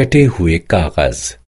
कटे हुए कागज़।